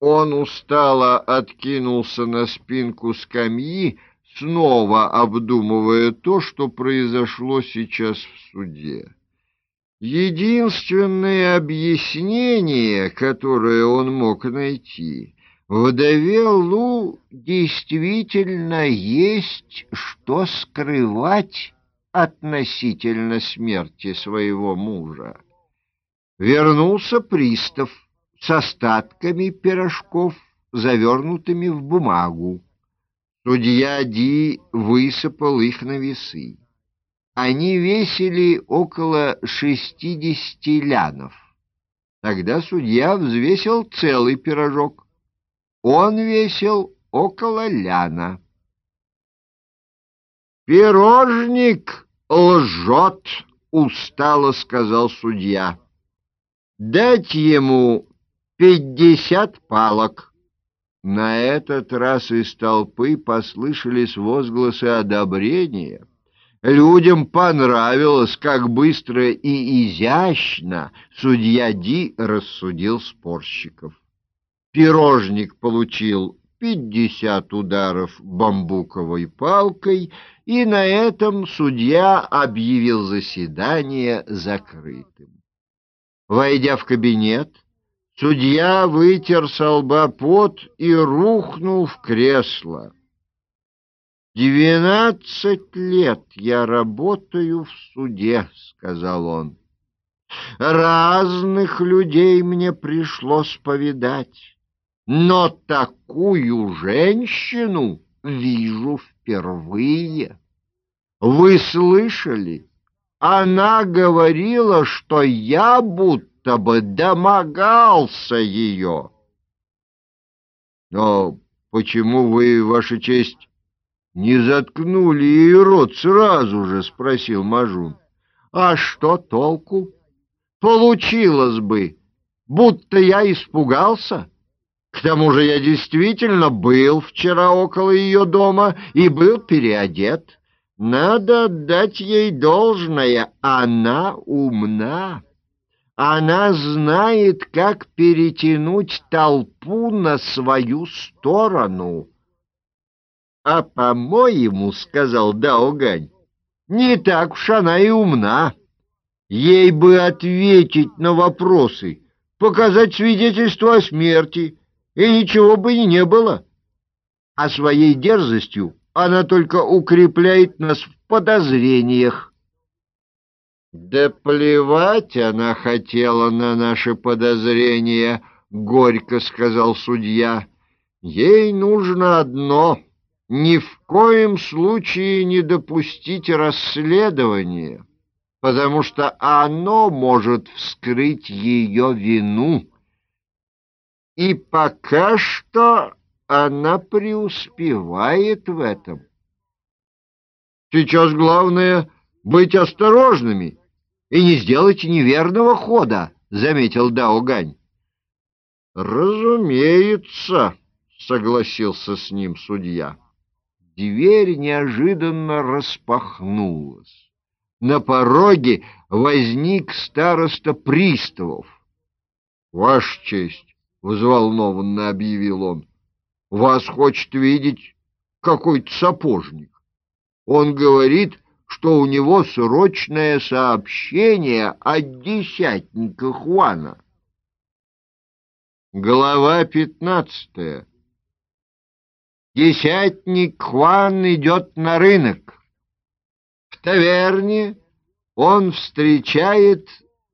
Он устало откинулся на спинку скамьи, снова обдумывая то, что произошло сейчас в суде. Единственное объяснение, которое он мог найти, вдове Лу действительно есть что скрывать относительно смерти своего мужа. Вернулся пристав с остатками пирожков, завернутыми в бумагу. Судья Ди высыпал их на весы. Они весили около шестидесяти лянов. Тогда судья взвесил целый пирожок. Он весил около ляна. «Пирожник лжет!» — устало сказал судья. «Дать ему пятьдесят палок!» На этот раз из толпы послышались возгласы одобрения. Людям понравилось, как быстро и изящно судья Ди рассудил спорщиков. Пирожник получил пятьдесят ударов бамбуковой палкой, и на этом судья объявил заседание закрытым. Войдя в кабинет, судья вытер со лба пот и рухнул в кресло. «Двенадцать лет я работаю в суде», — сказал он. «Разных людей мне пришлось повидать, но такую женщину вижу впервые. Вы слышали? Она говорила, что я будто бы домогался ее». «Но почему вы, Ваша честь...» «Не заткнули ей рот сразу же?» — спросил Мажун. «А что толку? Получилось бы, будто я испугался. К тому же я действительно был вчера около ее дома и был переодет. Надо отдать ей должное, она умна». Она знает, как перетянуть толпу на свою сторону. «А, по-моему, — сказал Даогань, — не так уж она и умна. Ей бы ответить на вопросы, показать свидетельство о смерти, и ничего бы и не было. А своей дерзостью она только укрепляет нас в подозрениях. Да плевать она хотела на наши подозрения, — горько сказал судья. Ей нужно одно — ни в коем случае не допустить расследования, потому что оно может вскрыть ее вину. И пока что она преуспевает в этом. Сейчас главное быть осторожными и не сделать неверного хода, — заметил Дао Гань. — Разумеется, — согласился с ним судья. Дверь неожиданно распахнулась. На пороге возник староста приставов. — Ваша честь, — взволнованно объявил он, — вас хочет видеть какой-то сапожник. Он говорит, что у него срочное сообщение от десятника Хуана. Глава пятнадцатая. Десятник Хуан идет на рынок. В таверне он встречает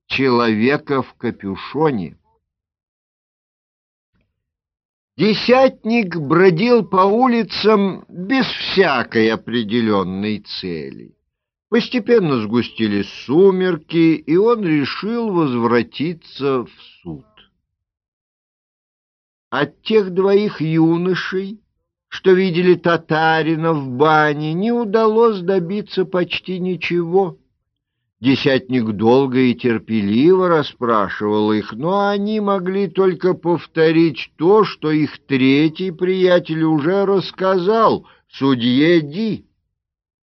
человека в капюшоне. Десятник бродил по улицам без всякой определенной цели. Постепенно сгустились сумерки, и он решил возвратиться в суд. От тех двоих юношей, что видели татарина в бане, не удалось добиться почти ничего. Десятник долго и терпеливо расспрашивал их, но они могли только повторить то, что их третий приятель уже рассказал, судье Ди.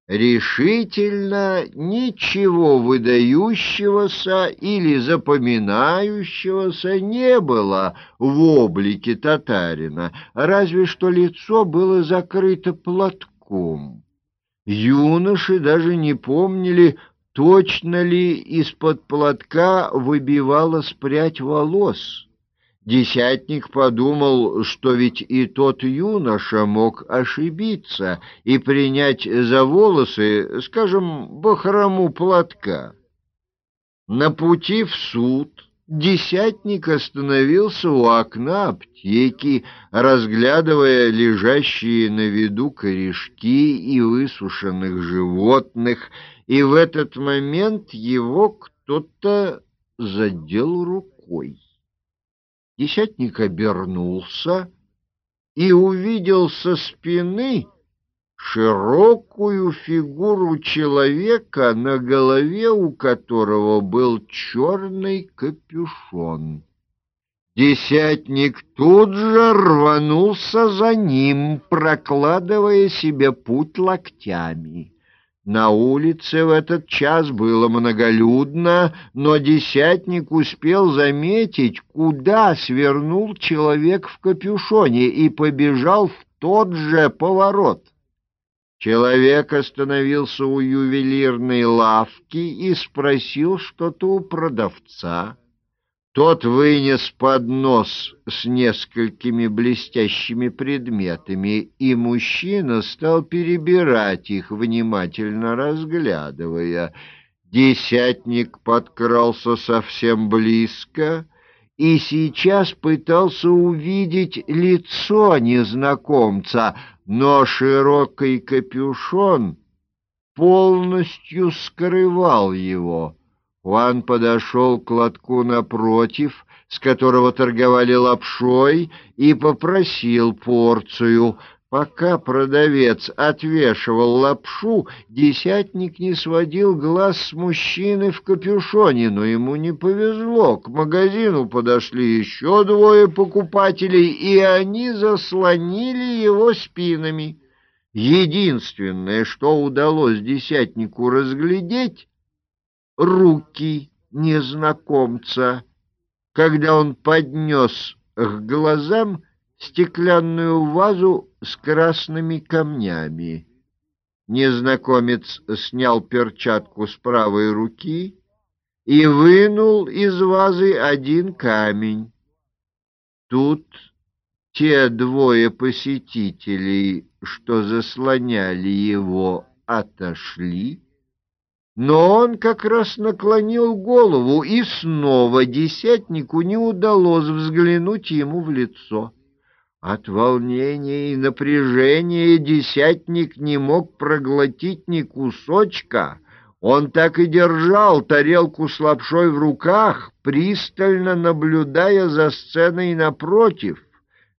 Решительно ничего выдающегося или запоминающегося не было в облике татарина, разве что лицо было закрыто платком. Юноши даже не помнили, точно ли из-под платка выбивалась прядь волос. Десятник подумал, что ведь и тот юноша мог ошибиться и принять за волосы, скажем, бахрому платка. На пути в суд десятник остановился у окна аптеки, разглядывая лежащие на виду корешки и высушенных животных, и в этот момент его кто-то задел рукой. Десятник обернулся и увидел со спины широкую фигуру человека, на голове у которого был черный капюшон. Десятник тут же рванулся за ним, прокладывая себе путь локтями. На улице в этот час было многолюдно, но десятник успел заметить, куда свернул человек в капюшоне и побежал в тот же поворот. Человек остановился у ювелирной лавки и спросил что-то у продавца. Тот вынес поднос с несколькими блестящими предметами, и мужчина стал перебирать их, внимательно разглядывая. Десятник подкрался совсем близко и сейчас пытался увидеть лицо незнакомца, но широкий капюшон полностью скрывал его. Хуан подошел к лотку напротив, с которого торговали лапшой, и попросил порцию. Пока продавец отвешивал лапшу, десятник не сводил глаз с мужчины в капюшоне, но ему не повезло. К магазину подошли еще двое покупателей, и они заслонили его спинами. Единственное, что удалось десятнику разглядеть, руки незнакомца, когда он поднес к глазам стеклянную вазу с красными камнями. Незнакомец снял перчатку с правой руки и вынул из вазы один камень. Тут те двое посетителей, что заслоняли его, отошли, но он как раз наклонил голову, и снова десятнику не удалось взглянуть ему в лицо. От волнения и напряжения десятник не мог проглотить ни кусочка. Он так и держал тарелку с лапшой в руках, пристально наблюдая за сценой напротив.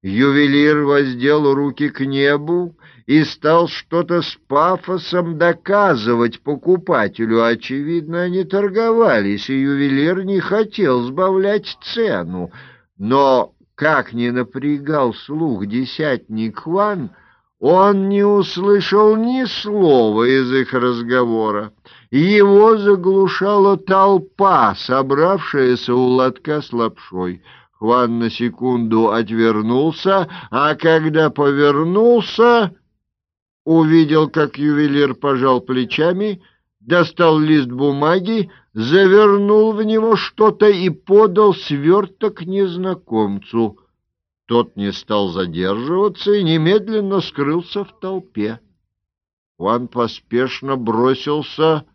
Ювелир воздел руки к небу и стал что-то с пафосом доказывать покупателю. Очевидно, они торговались, и ювелир не хотел сбавлять цену. Но, как ни напрягал слух десятник Хван, он не услышал ни слова из их разговора. Его заглушала толпа, собравшаяся у лотка с лапшой. Хван на секунду отвернулся, а когда повернулся увидел, как ювелир пожал плечами, достал лист бумаги, завернул в него что-то и подал сверток незнакомцу. Тот не стал задерживаться и немедленно скрылся в толпе. Хуан поспешно бросился